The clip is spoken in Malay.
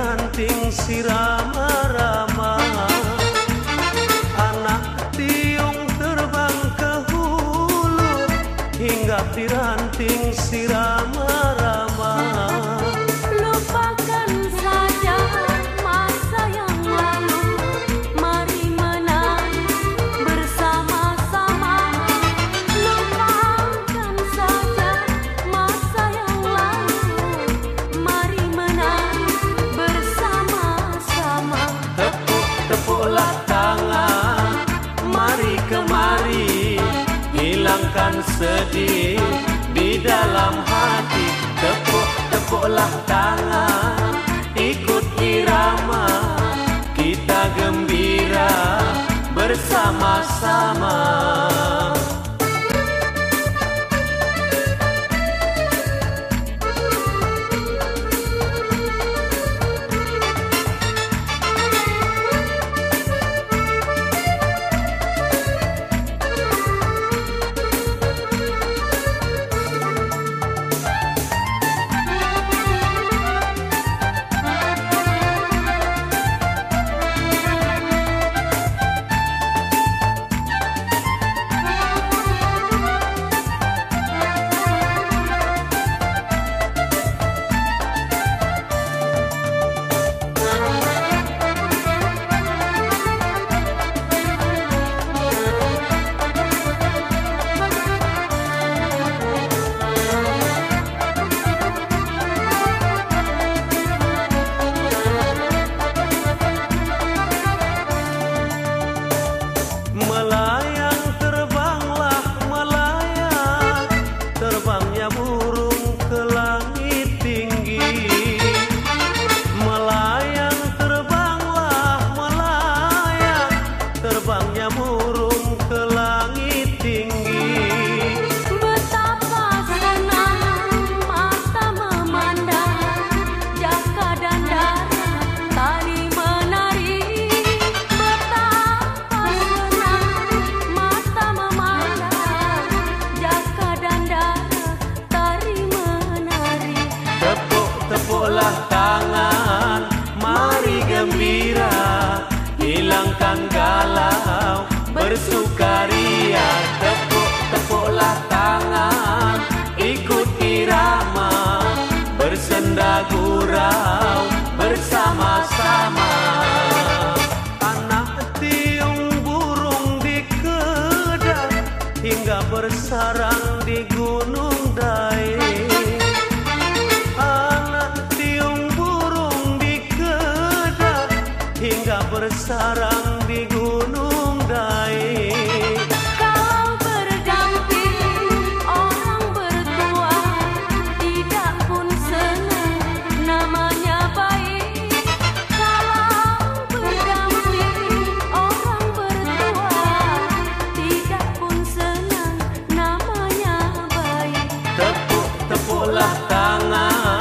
ganting si rama-rama dan sedih di dalam hati. Tepuk tepuklah tangan. bersarang di gunung dai. Anak tiung burung di kedah hingga bersarang di gunung las tangas.